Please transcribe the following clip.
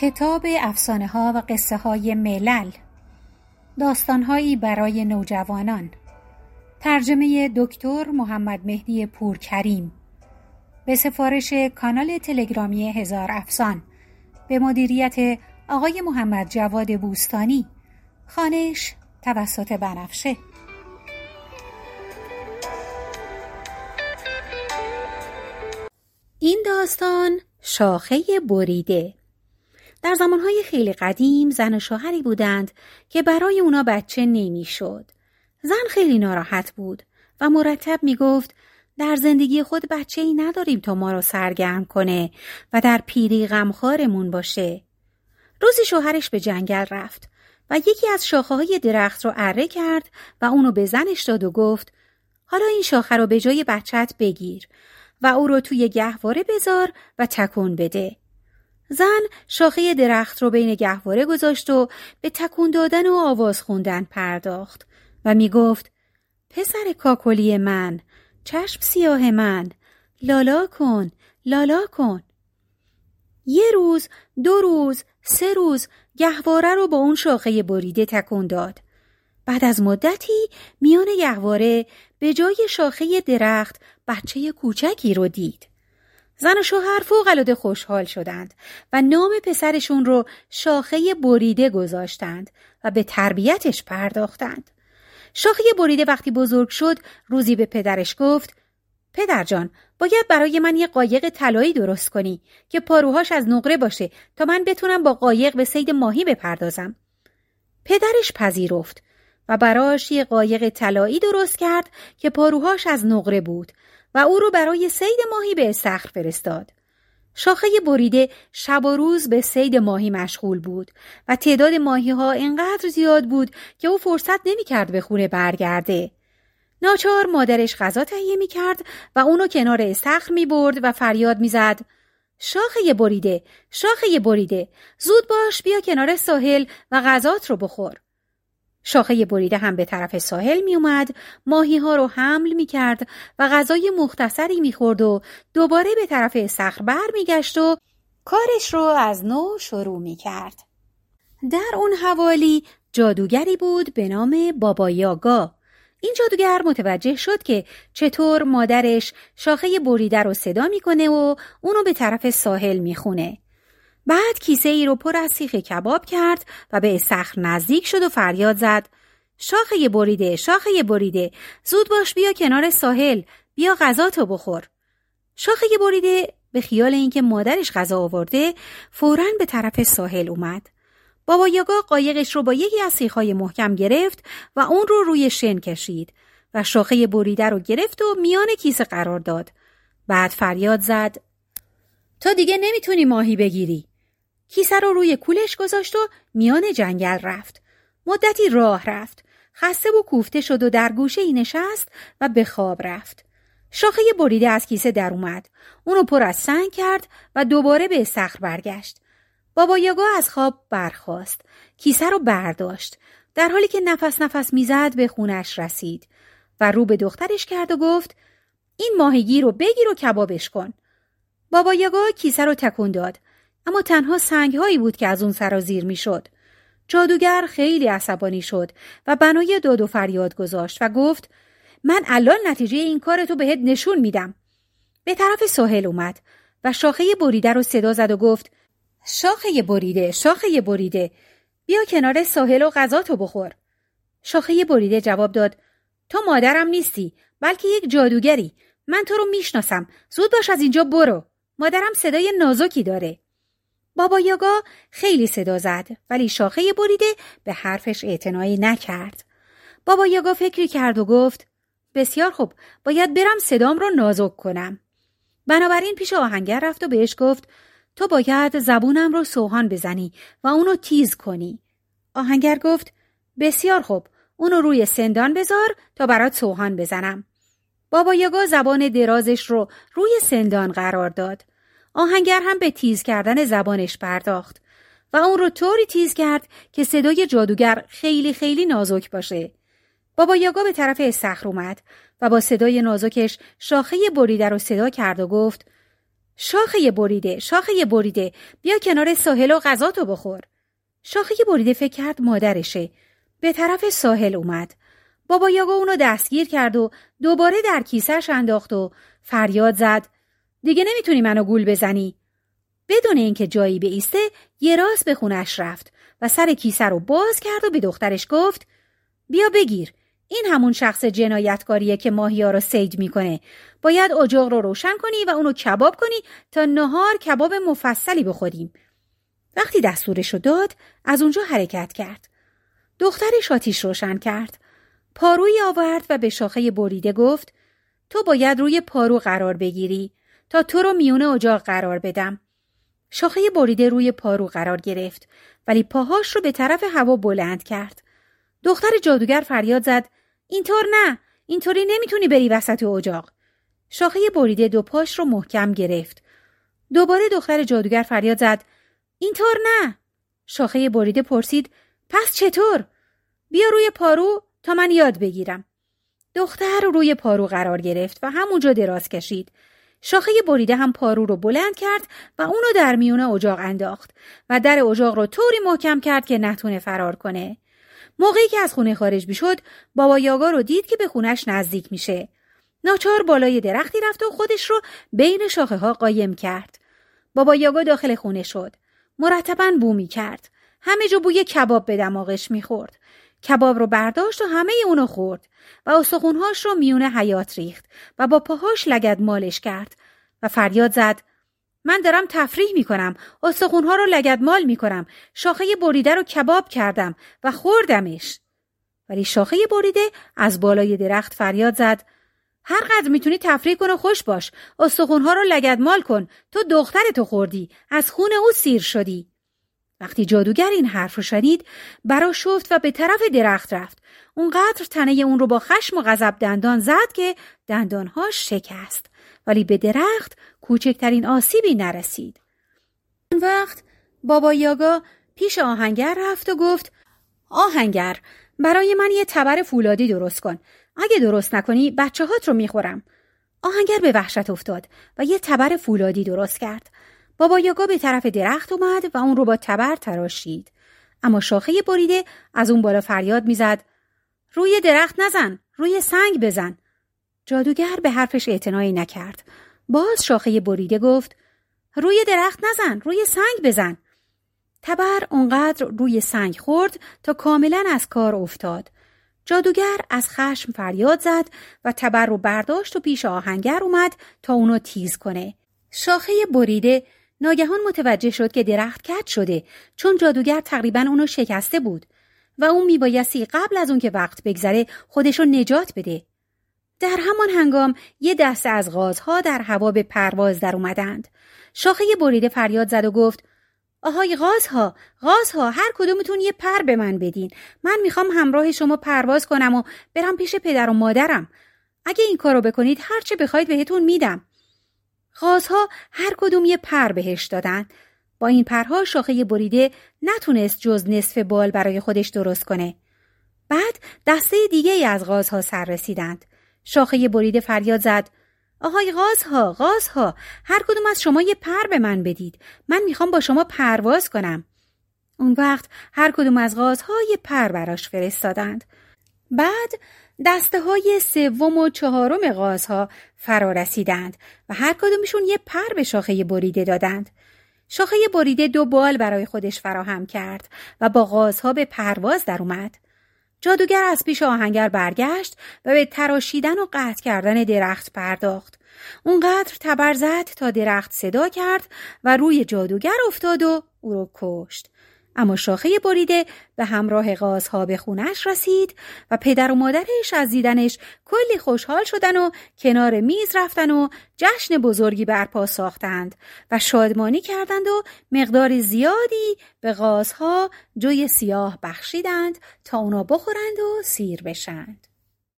کتاب افسانه ها و قصه های ملل. داستانهایی برای نوجوانان. ترجمه دکتر محمد مهدی پورکریم. به سفارش کانال تلگرامی هزار افسان. به مدیریت آقای محمد جواد بوستانی. خانش توسط بنفشه. این داستان شاخه بریده. در زمانهای خیلی قدیم زن و شوهری بودند که برای اونا بچه نمی‌شد. زن خیلی ناراحت بود و مرتب می گفت در زندگی خود بچه ای نداریم تا ما را سرگرم کنه و در پیری غمخوارمون باشه. روزی شوهرش به جنگل رفت و یکی از شاخه های درخت رو اره کرد و اونو به زنش داد و گفت حالا این شاخه رو به جای بچت بگیر و او رو توی گهواره بذار و تکون بده. زن شاخه درخت رو بین گهواره گذاشت و به تکون دادن و آواز خوندن پرداخت و می گفت پسر کاکلی من چشم سیاه من لالا کن لالا کن. یه روز دو روز سه روز گهواره رو با اون شاخه بریده تکون داد. بعد از مدتی میان گهواره به جای شاخه درخت بچه کوچکی رو دید. زن و شوهر فوق خوشحال شدند و نام پسرشون رو شاخه بریده گذاشتند و به تربیتش پرداختند. شاخه بریده وقتی بزرگ شد روزی به پدرش گفت پدر جان باید برای من یه قایق طلایی درست کنی که پاروهاش از نقره باشه تا من بتونم با قایق به سید ماهی بپردازم. پدرش پذیرفت و براش یه قایق طلایی درست کرد که پاروهاش از نقره بود و او رو برای سید ماهی به استخر فرستاد. شاخه بریده شب و روز به سید ماهی مشغول بود و تعداد ماهی ها اینقدر زیاد بود که او فرصت نمی‌کرد به خونه برگرده. ناچار مادرش غذا تهیه می کرد و اونو کنار استخر می برد و فریاد می زد. شاخه بریده، شاخه بریده، زود باش بیا کنار ساحل و غذات رو بخور. شاخه بریده هم به طرف ساحل می اومد، ماهی ها رو حمل می کرد و غذای مختصری می خورد و دوباره به طرف سخر بر می گشت و کارش رو از نو شروع می کرد. در اون حوالی جادوگری بود به نام بابا یاگا. این جادوگر متوجه شد که چطور مادرش شاخه بریده رو صدا می‌کنه و اونو به طرف ساحل می‌خونه. بعد کیسه ای رو پر از سیخ کباب کرد و به استخر نزدیک شد و فریاد زد. شاخه بریده شاخه بریده. زود باش بیا کنار ساحل. بیا غذا تو بخور. شاخه بریده به خیال اینکه مادرش غذا آورده فورا به طرف ساحل اومد. بابا یاگا قایقش رو با یکی از سیخهای محکم گرفت و اون رو روی شن کشید و شاخه بریده رو گرفت و میان کیسه قرار داد. بعد فریاد زد. تو دیگه نمی‌تونی ماهی بگیری. کیسه رو روی کولش گذاشت و میان جنگل رفت. مدتی راه رفت. خسته و کوفته شد و در گوشه ای نشست و به خواب رفت. شاخه بریده از کیسه در اومد. اونو پر از سنگ کرد و دوباره به استخر برگشت. بابا یاگا از خواب برخاست. کیسه رو برداشت. در حالی که نفس نفس می‌زد به خونش رسید و رو به دخترش کرد و گفت این ماهیگی رو بگیر و کبابش کن. بابا یاگا کیسه رو تکون داد. اما تنها سنگهایی بود که از اون سرازیر می‌شد. جادوگر خیلی عصبانی شد و بنای داد و فریاد گذاشت و گفت من الان نتیجه این کار تو بهت نشون میدم. به طرف ساحل اومد و شاخه بریده رو صدا زد و گفت شاخه بریده شاخه بریده بیا کنار ساحل و غذا تو بخور. شاخه بریده جواب داد تو مادرم نیستی بلکه یک جادوگری من تو رو می‌شناسم زود باش از اینجا برو مادرم صدای نازکی داره بابا یاگا خیلی صدا زد ولی شاخه بریده به حرفش اعتنایی نکرد. بابا یاگا فکری کرد و گفت بسیار خوب باید برم صدام رو نازک کنم. بنابراین پیش آهنگر رفت و بهش گفت تو باید زبونم رو سوهان بزنی و اونو تیز کنی. آهنگر گفت بسیار خوب اونو روی سندان بذار تا برات سوهان بزنم. بابا یاگا زبان درازش رو روی سندان قرار داد. آهنگر هم به تیز کردن زبانش پرداخت و اون رو طوری تیز کرد که صدای جادوگر خیلی خیلی نازک باشه. بابا یاگا به طرف استخر اومد و با صدای نازکش شاخه بریده رو صدا کرد و گفت شاخه بریده شاخه بریده بیا کنار ساحل و غذاتو بخور. شاخه بریده فکر کرد مادرشه. به طرف ساحل اومد. بابا یاگو اونو دستگیر کرد و دوباره در کیسهش انداخت و فریاد زد دیگه نمی‌تونی منو گول بزنی. بدون اینکه جایی به ایسته یه راست به خونش رفت و سر کیسه رو باز کرد و به دخترش گفت بیا بگیر. این همون شخص جنایتکاریه که ماهیا رو سید می‌کنه. باید اجاق رو روشن کنی و اونو کباب کنی تا نهار کباب مفصلی بخوریم. وقتی دستورش رو داد از اونجا حرکت کرد. دخترش آتیش روشن کرد. پاروی آورد و به شاخه بریده گفت تو باید روی پارو قرار بگیری. تا تو رو میون اجاق قرار بدم. شاخه بریده روی پارو قرار گرفت ولی پاهاش رو به طرف هوا بلند کرد. دختر جادوگر فریاد زد اینطور نه اینطوری نمی‌تونی بری وسط اجاق. شاخه بریده دو پاش رو محکم گرفت. دوباره دختر جادوگر فریاد زد اینطور نه. شاخه بریده پرسید پس چطور؟ بیا روی پارو تا من یاد بگیرم. دختر روی پارو قرار گرفت و همونجا دراز کشید. شاخه بریده هم پارو رو بلند کرد و اونو در میون اجاق انداخت و در اجاق رو طوری محکم کرد که نتونه فرار کنه. موقعی که از خونه خارج می‌شد بابا یاگا رو دید که به خونش نزدیک میشه. ناچار بالای درختی رفت و خودش رو بین شاخه ها قایم کرد. بابا یاگا داخل خونه شد. مرتبا بو کرد همه جا بوی کباب به دماغش می‌خورد. کباب رو برداشت و همه اونو خورد و استخونهاش رو میون حیات ریخت و با پاهاش لگد مالش کرد و فریاد زد من دارم تفریح می کنم استخونها رو لگد مال می کنم شاخه بریده رو کباب کردم و خوردمش. ولی شاخه بریده از بالای درخت فریاد زد هر قدر می‌تونی تفریح کن و خوش باش استخونها رو لگد مال کن تو دخترتو خوردی از خون او سیر شدی. وقتی جادوگر این حرف رو شنید برا شفت و به طرف درخت رفت. اونقدر تنه اون رو با خشم و غضب دندان زد که دندانهاش شکست. ولی به درخت کوچکترین آسیبی نرسید. اون وقت بابا یاگا پیش آهنگر رفت و گفت آهنگر برای من یه تبر فولادی درست کن. اگه درست نکنی بچه هات رو می‌خورم. آهنگر به وحشت افتاد و یه تبر فولادی درست کرد. بابا یاگا به طرف درخت اومد و اون رو با تبر تراشید. اما شاخه بریده از اون بالا فریاد می‌زد روی درخت نزن روی سنگ بزن. جادوگر به حرفش اعتنایی نکرد. باز شاخه بریده گفت روی درخت نزن روی سنگ بزن. تبر اونقدر روی سنگ خورد تا کاملا از کار افتاد. جادوگر از خشم فریاد زد و تبر رو برداشت و پیش آهنگر اومد تا اونو تیز کنه. شاخه بریده ناگهان متوجه شد که درخت کج شده چون جادوگر تقریبا اونو شکسته بود و اون میبایستی قبل از اون که وقت بگذره خودشو نجات بده. در همان هنگام یه دسته از غازها در هوا به پرواز در اومدند. شاخه بریده فریاد زد و گفت آهای غازها غازها هر کدومتون یه پر به من بدین من می‌خوام همراه شما پرواز کنم و برم پیش پدر و مادرم اگه این کارو بکنید هرچه بخواید بهتون میدم غازها هر کدوم یه پر بهش دادن. با این پرها شاخه بریده نتونست جز نصف بال برای خودش درست کنه. بعد دسته دیگه ای از غازها سر رسیدند. شاخه بریده فریاد زد آهای غازها غازها هر کدوم از شما یه پر به من بدید من می‌خوام با شما پرواز کنم اون وقت هر کدوم از غازها یه پر براش فرستادند بعد دسته های سوم و چهارم غازها فرا رسیدند و هر کدومشون یه پر به شاخه بریده دادند. شاخه بریده دو بال برای خودش فراهم کرد و با غازها به پرواز در اومد. جادوگر از پیش آهنگر برگشت و به تراشیدن و قطع کردن درخت پرداخت. اونقدر تبر زد تا درخت صدا کرد و روی جادوگر افتاد و او رو کشت. اما شاخه بریده به همراه غازها به خونش رسید و پدر و مادرش از دیدنش کلی خوشحال شدن و کنار میز رفتن و جشن بزرگی برپا ساختند و شادمانی کردند و مقدار زیادی به غازها جوی سیاه بخشیدند تا اونا بخورند و سیر بشند.